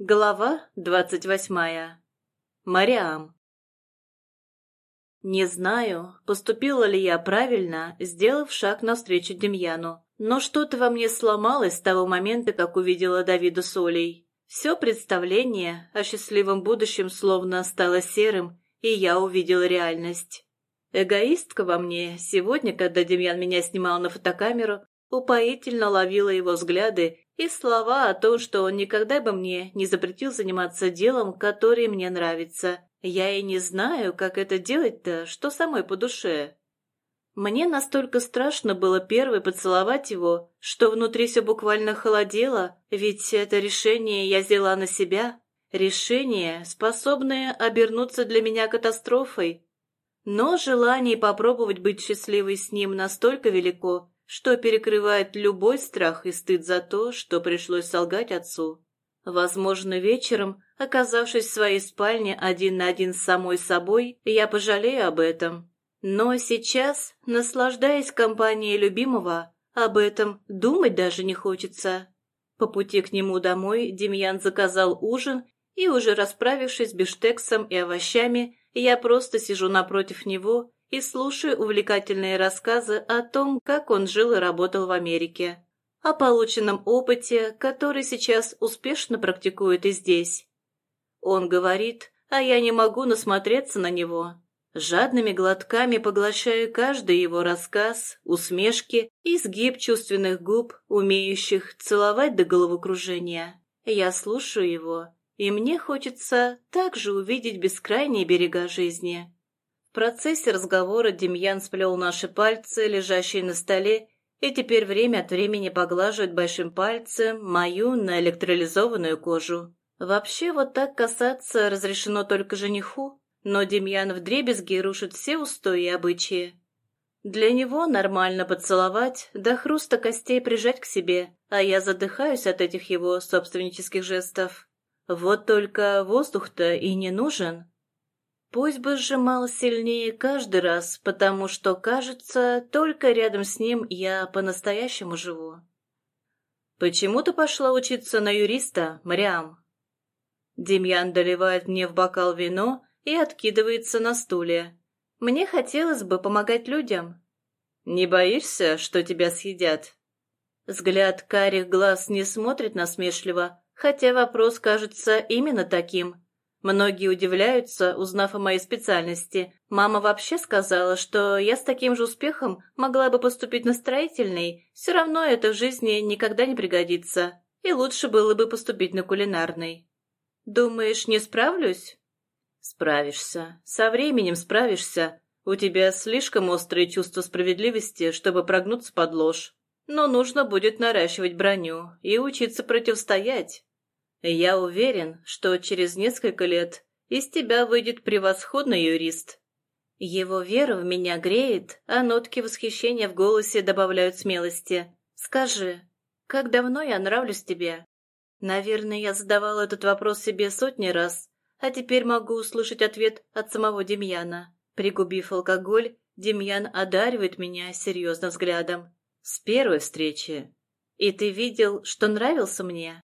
Глава двадцать восьмая. Мариам. Не знаю, поступила ли я правильно, сделав шаг навстречу Демьяну, но что-то во мне сломалось с того момента, как увидела Давида с Олей. Все представление о счастливом будущем словно стало серым, и я увидела реальность. Эгоистка во мне сегодня, когда Демьян меня снимал на фотокамеру, упоительно ловила его взгляды и слова о том, что он никогда бы мне не запретил заниматься делом, которое мне нравится. Я и не знаю, как это делать-то, что самой по душе. Мне настолько страшно было первой поцеловать его, что внутри все буквально холодело, ведь это решение я взяла на себя. Решение, способное обернуться для меня катастрофой. Но желание попробовать быть счастливой с ним настолько велико, что перекрывает любой страх и стыд за то, что пришлось солгать отцу. Возможно, вечером, оказавшись в своей спальне один на один с самой собой, я пожалею об этом. Но сейчас, наслаждаясь компанией любимого, об этом думать даже не хочется. По пути к нему домой Демьян заказал ужин, и уже расправившись с бифштексом и овощами, я просто сижу напротив него и слушаю увлекательные рассказы о том, как он жил и работал в Америке, о полученном опыте, который сейчас успешно практикует и здесь. Он говорит, а я не могу насмотреться на него. Жадными глотками поглощаю каждый его рассказ, усмешки и сгиб чувственных губ, умеющих целовать до головокружения. Я слушаю его, и мне хочется также увидеть бескрайние берега жизни. Процессе разговора Демьян сплел наши пальцы, лежащие на столе, и теперь время от времени поглаживает большим пальцем мою наэлектролизованную кожу. Вообще вот так касаться разрешено только жениху, но Демьян вдребезги рушит все устои и обычаи. Для него нормально поцеловать, до хруста костей прижать к себе, а я задыхаюсь от этих его собственнических жестов. Вот только воздух-то и не нужен. Пусть бы сжимал сильнее каждый раз, потому что, кажется, только рядом с ним я по-настоящему живу. «Почему ты пошла учиться на юриста, Мариам?» Демьян доливает мне в бокал вино и откидывается на стуле. «Мне хотелось бы помогать людям». «Не боишься, что тебя съедят?» Взгляд карих глаз не смотрит насмешливо, хотя вопрос кажется именно таким – Многие удивляются, узнав о моей специальности. Мама вообще сказала, что я с таким же успехом могла бы поступить на строительный. Все равно это в жизни никогда не пригодится. И лучше было бы поступить на кулинарный. Думаешь, не справлюсь? Справишься. Со временем справишься. У тебя слишком острые чувства справедливости, чтобы прогнуться под ложь. Но нужно будет наращивать броню и учиться противостоять. Я уверен, что через несколько лет из тебя выйдет превосходный юрист. Его вера в меня греет, а нотки восхищения в голосе добавляют смелости. Скажи, как давно я нравлюсь тебе? Наверное, я задавал этот вопрос себе сотни раз, а теперь могу услышать ответ от самого Демьяна. Пригубив алкоголь, Демьян одаривает меня серьезным взглядом. С первой встречи. И ты видел, что нравился мне?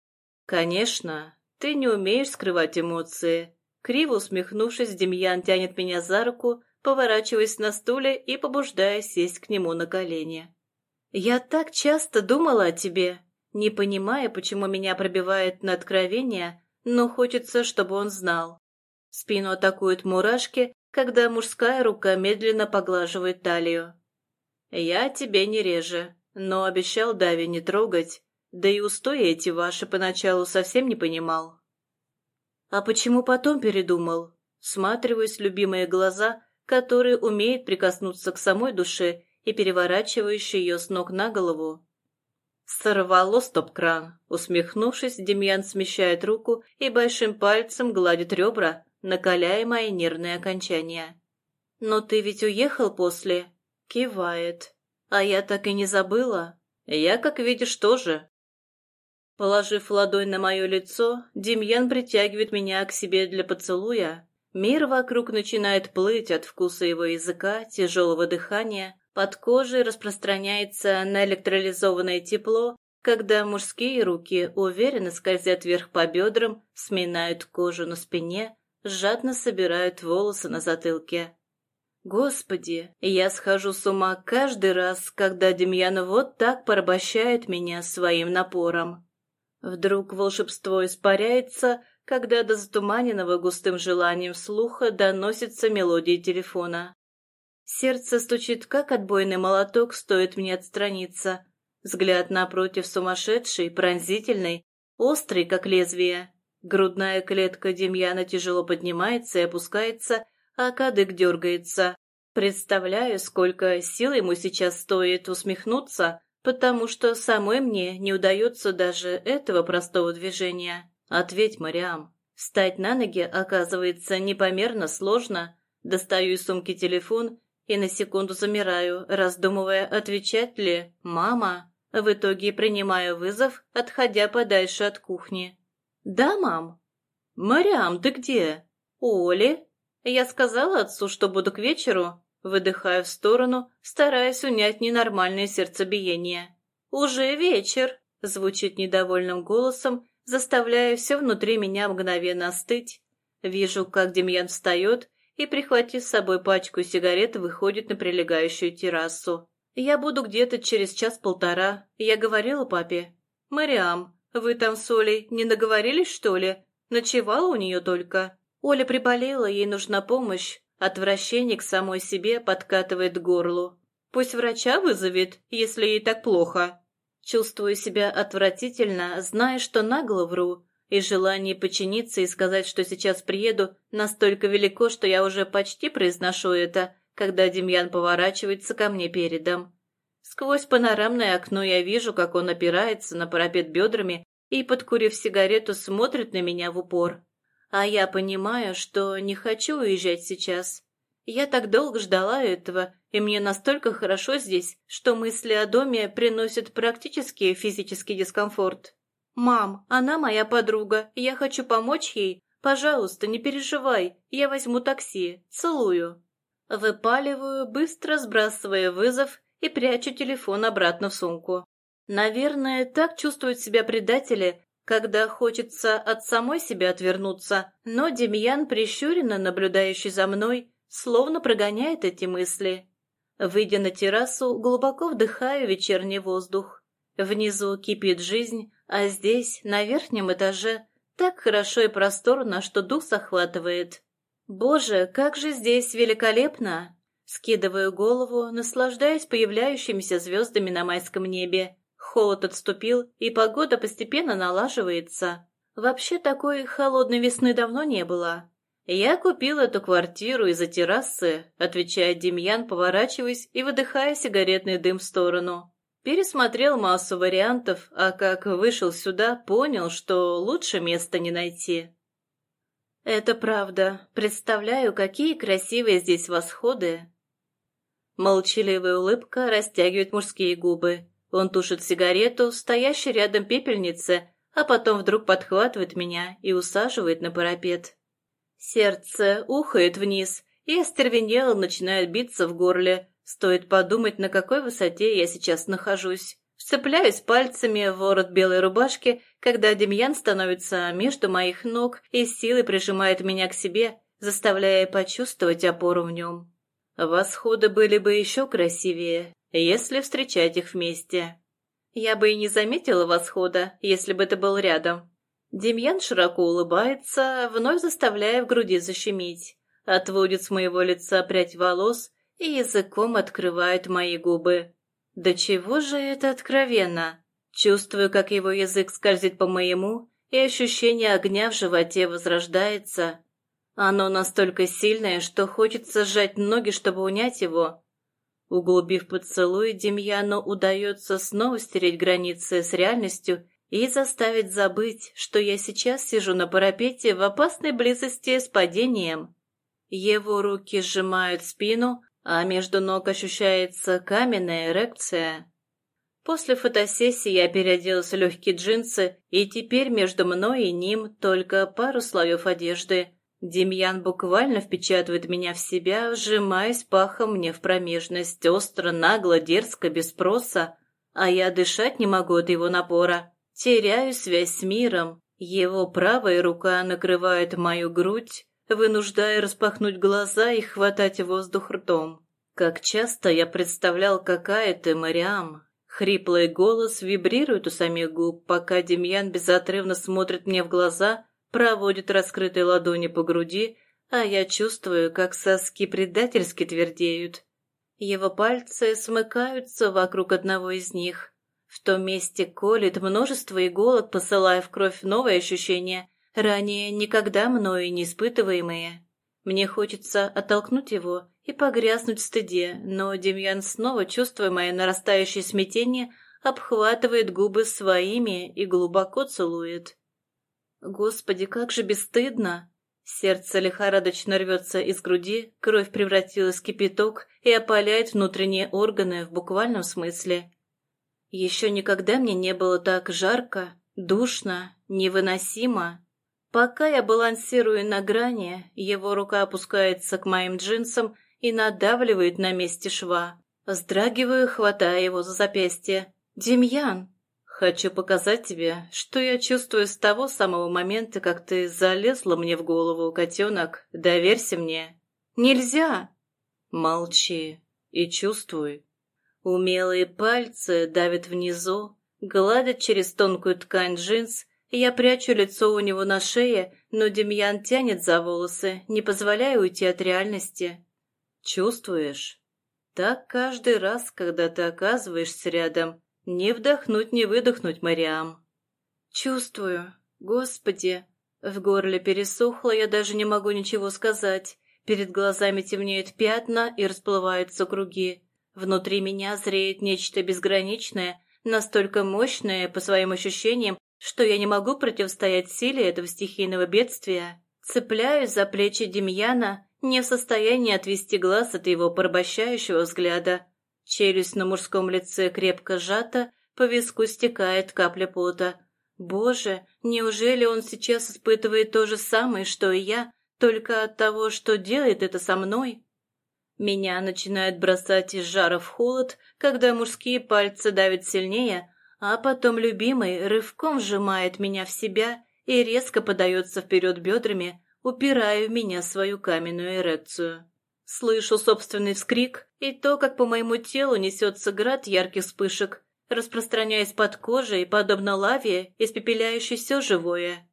«Конечно, ты не умеешь скрывать эмоции». Криво усмехнувшись, Демьян тянет меня за руку, поворачиваясь на стуле и побуждая сесть к нему на колени. «Я так часто думала о тебе, не понимая, почему меня пробивает на откровение, но хочется, чтобы он знал. Спину атакуют мурашки, когда мужская рука медленно поглаживает талию. Я тебе не реже, но обещал Дави не трогать, да и устои эти ваши поначалу совсем не понимал. А почему потом передумал? Сматриваясь в любимые глаза, которые умеют прикоснуться к самой душе и переворачивающие ее с ног на голову. Сорвало стоп-кран. Усмехнувшись, Демьян смещает руку и большим пальцем гладит ребра, накаляя мои нервные окончания. «Но ты ведь уехал после?» Кивает. «А я так и не забыла. Я, как видишь, тоже. Положив ладонь на мое лицо, Демьян притягивает меня к себе для поцелуя. Мир вокруг начинает плыть от вкуса его языка, тяжелого дыхания. Под кожей распространяется наэлектролизованное тепло, когда мужские руки уверенно скользят вверх по бедрам, сминают кожу на спине, жадно собирают волосы на затылке. Господи, я схожу с ума каждый раз, когда Демьян вот так порабощает меня своим напором. Вдруг волшебство испаряется, когда до затуманенного густым желанием слуха доносится мелодия телефона. Сердце стучит, как отбойный молоток, стоит мне отстраниться. Взгляд напротив сумасшедший, пронзительный, острый, как лезвие. Грудная клетка Демьяна тяжело поднимается и опускается, а кадык дергается. Представляю, сколько сил ему сейчас стоит усмехнуться, потому что самой мне не удается даже этого простого движения. Ответь, Мариам. Встать на ноги оказывается непомерно сложно. Достаю из сумки телефон и на секунду замираю, раздумывая, отвечать ли «мама». В итоге принимаю вызов, отходя подальше от кухни. «Да, мам?» «Мариам, ты где?» «Оли?» Я сказала отцу, что буду к вечеру. Выдыхаю в сторону, стараясь унять ненормальное сердцебиение. «Уже вечер!» — звучит недовольным голосом, заставляя все внутри меня мгновенно остыть. Вижу, как Демьян встает и, прихватив с собой пачку сигарет, выходит на прилегающую террасу. «Я буду где-то через час-полтора. Я говорила папе. Мариам, вы там с Олей не наговорились, что ли? Ночевала у нее только. Оля приболела, ей нужна помощь. Отвращение к самой себе подкатывает к горлу. Пусть врача вызовет, если ей так плохо. Чувствую себя отвратительно, зная, что нагло вру, и желание подчиниться и сказать, что сейчас приеду, настолько велико, что я уже почти произношу это, когда Демьян поворачивается ко мне передом. Сквозь панорамное окно я вижу, как он опирается на парапет бедрами и, подкурив сигарету, смотрит на меня в упор. А я понимаю, что не хочу уезжать сейчас. Я так долго ждала этого, и мне настолько хорошо здесь, что мысли о доме приносят практически физический дискомфорт. «Мам, она моя подруга, я хочу помочь ей. Пожалуйста, не переживай, я возьму такси. Целую». Выпаливаю, быстро сбрасывая вызов и прячу телефон обратно в сумку. Наверное, так чувствуют себя предатели, когда хочется от самой себя отвернуться, но Демьян, прищуренно наблюдающий за мной, словно прогоняет эти мысли. Выйдя на террасу, глубоко вдыхаю вечерний воздух. Внизу кипит жизнь, а здесь, на верхнем этаже, так хорошо и просторно, что дух захватывает. Боже, как же здесь великолепно! Скидываю голову, наслаждаясь появляющимися звездами на майском небе. Холод отступил, и погода постепенно налаживается. Вообще такой холодной весны давно не было. «Я купил эту квартиру из-за террасы», — отвечает Демьян, поворачиваясь и выдыхая сигаретный дым в сторону. Пересмотрел массу вариантов, а как вышел сюда, понял, что лучше места не найти. «Это правда. Представляю, какие красивые здесь восходы». Молчаливая улыбка растягивает мужские губы. Он тушит сигарету, стоящей рядом пепельнице, а потом вдруг подхватывает меня и усаживает на парапет. Сердце ухает вниз, и остервенело начинает биться в горле. Стоит подумать, на какой высоте я сейчас нахожусь. Вцепляюсь пальцами в ворот белой рубашки, когда Демьян становится между моих ног и силой прижимает меня к себе, заставляя почувствовать опору в нем. Восходы были бы еще красивее, если встречать их вместе. Я бы и не заметила восхода, если бы ты был рядом. Демьян широко улыбается, вновь заставляя в груди защемить. Отводит с моего лица прядь волос и языком открывает мои губы. Да чего же это откровенно? Чувствую, как его язык скользит по моему, и ощущение огня в животе возрождается. Оно настолько сильное, что хочется сжать ноги, чтобы унять его. Углубив поцелуй, Демьяну удается снова стереть границы с реальностью и заставить забыть, что я сейчас сижу на парапете в опасной близости с падением. Его руки сжимают спину, а между ног ощущается каменная эрекция. После фотосессии я переоделась в легкие джинсы, и теперь между мной и ним только пару слоев одежды. Демьян буквально впечатывает меня в себя, сжимаясь пахом мне в промежность, остро, нагло, дерзко, без спроса. а я дышать не могу от его напора. Теряю связь с миром. Его правая рука накрывает мою грудь, вынуждая распахнуть глаза и хватать воздух ртом. Как часто я представлял, какая ты, Мариам. Хриплый голос вибрирует у самих губ, пока Демьян безотрывно смотрит мне в глаза, проводит раскрытой ладони по груди, а я чувствую, как соски предательски твердеют. Его пальцы смыкаются вокруг одного из них. В том месте колет множество иголок, посылая в кровь новые ощущения, ранее никогда мною не испытываемые. Мне хочется оттолкнуть его и погрязнуть в стыде, но Демьян снова, чувствуя мое нарастающее смятение, обхватывает губы своими и глубоко целует. Господи, как же бесстыдно! Сердце лихорадочно рвется из груди, кровь превратилась в кипяток и опаляет внутренние органы в буквальном смысле. Еще никогда мне не было так жарко, душно, невыносимо. Пока я балансирую на грани, его рука опускается к моим джинсам и надавливает на месте шва. Вздрагиваю, хватая его за запястье. «Демьян!» «Хочу показать тебе, что я чувствую с того самого момента, как ты залезла мне в голову, котенок. Доверься мне». «Нельзя!» «Молчи и чувствуй». Умелые пальцы давят внизу, гладят через тонкую ткань джинс я прячу лицо у него на шее, но Демьян тянет за волосы, не позволяя уйти от реальности. Чувствуешь? Так каждый раз, когда ты оказываешься рядом. Не вдохнуть, не выдохнуть, Мариам. Чувствую. Господи. В горле пересохло, я даже не могу ничего сказать. Перед глазами темнеют пятна и расплываются круги. Внутри меня зреет нечто безграничное, настолько мощное по своим ощущениям, что я не могу противостоять силе этого стихийного бедствия. Цепляюсь за плечи Демьяна, не в состоянии отвести глаз от его порабощающего взгляда. Челюсть на мужском лице крепко сжата, по виску стекает капля пота. Боже, неужели он сейчас испытывает то же самое, что и я, только от того, что делает это со мной? Меня начинает бросать из жара в холод, когда мужские пальцы давят сильнее, а потом любимый рывком сжимает меня в себя и резко подается вперед бедрами, упирая в меня свою каменную эрекцию. Слышу собственный вскрик и то, как по моему телу несется град ярких вспышек, распространяясь под кожей, подобно лаве, испепеляющей все живое.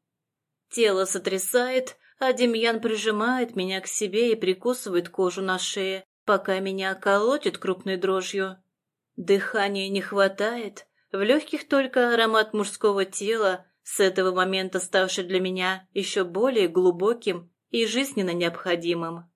Тело сотрясает, а Демьян прижимает меня к себе и прикусывает кожу на шее, пока меня колотит крупной дрожью. Дыхания не хватает, в легких только аромат мужского тела, с этого момента ставший для меня еще более глубоким и жизненно необходимым.